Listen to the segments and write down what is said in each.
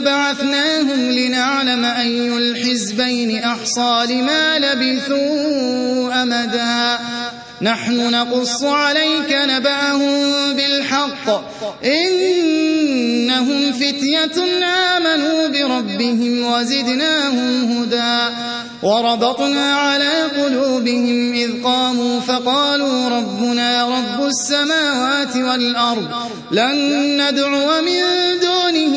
بعثناهم لنعلم أي الحزبين أحصى لما لبثوا أمدا. نحن نقص عليك نبأهم بالحق. إنهم فتية آمنوا بربهم وزدناهم هدى. وربطنا على قلوبهم إذ قاموا فقالوا ربنا رب السماوات والأرض لن ندعو من دونه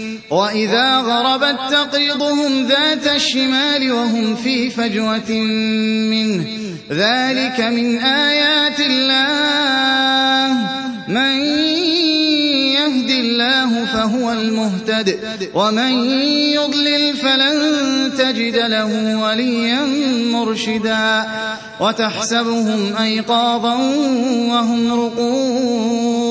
وإذا غربت تقرضهم ذات الشمال وهم في فجوة منه. ذلك من آيات الله. من يهد الله فهو المهتد. ومن يضلل فلن تجد له وليا مرشدا. وتحسبهم أيقاظا وهم رقود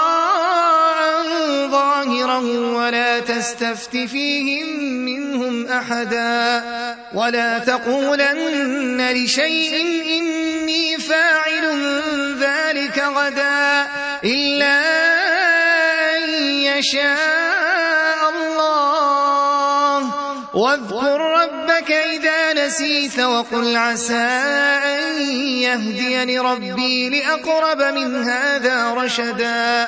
ظاهرا ولا تستفت فيهم منهم أحدا ولا تقولن لشيء إني فاعل ذلك غدا إلا أن يشاء الله واذكر ربك إذا نسيت وقل عسى أن يهديني ربي لأقرب من هذا رشدا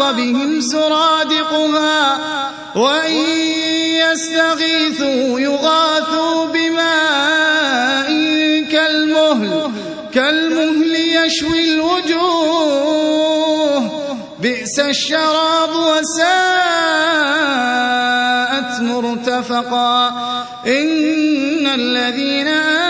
بهم سرادقها وإن يستغيثوا يغاثوا بماء كالمهل كالمهل يشوي الوجوه. بئس الشراب وساءت مرتفقا. إن الذين آمنوا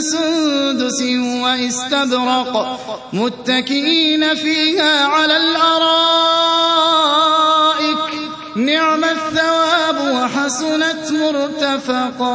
سندس واستبرق متكئين فيها على الأرائك. نعم الثواب وحسنت مرتفقا.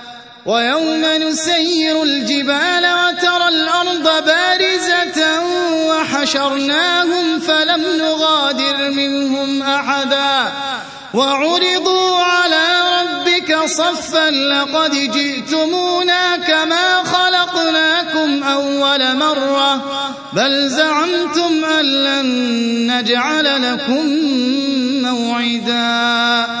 ويوم نسير الجبال وترى الأرض بارزة وحشرناهم فلم نغادر منهم أحدا وعرضوا على ربك صفا لقد جئتمونا كما خلقناكم أول مرة بل زعمتم أن لن نجعل لكم موعدا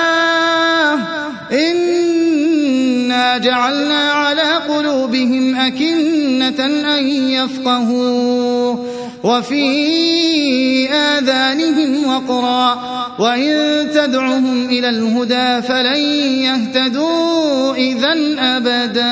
جعلنا على قلوبهم أكنة أن يفقهوا. وفي آذانهم وقرا. وإن تدعهم إلى الهدى فلن يهتدوا إذا أبدا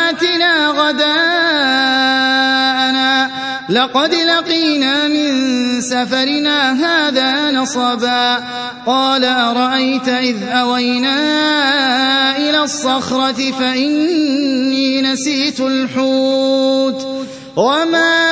غداءنا. لقد لقينا من سفرنا هذا نصبا. قال أرأيت إذ أوينا إلى الصخرة فإني نسيت الحوت. وما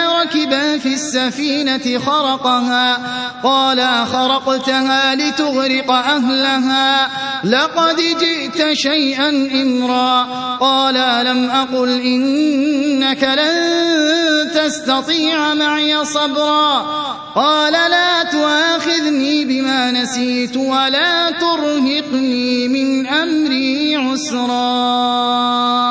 في السفينة خرقها قال خرقتها لتغرق أهلها لقد جئت شيئا إمرا قال لم أقل إنك لن تستطيع معي صبرا قال لا تؤاخذني بما نسيت ولا ترهقني من أمري عسرا.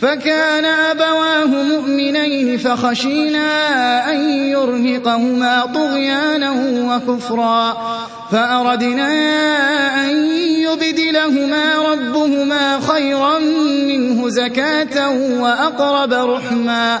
فكان أبواه مؤمنين فخشينا أن يرهقهما طغيانا وكفرا فأردنا أن يبدلهما ربهما خيرا منه زكاة وأقرب رحما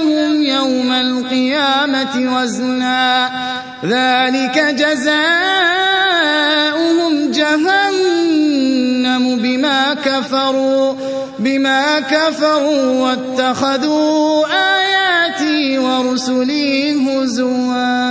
لهم يوم القيامة وزنا. ذلك جزاؤهم جهنم بما كفروا بما كفروا واتخذوا آياتي ورسلي هزوا.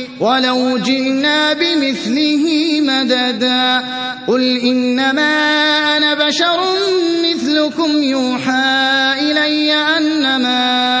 ولو جئنا بمثله مددا. قل إنما أنا بشر مثلكم يوحى إلي أنما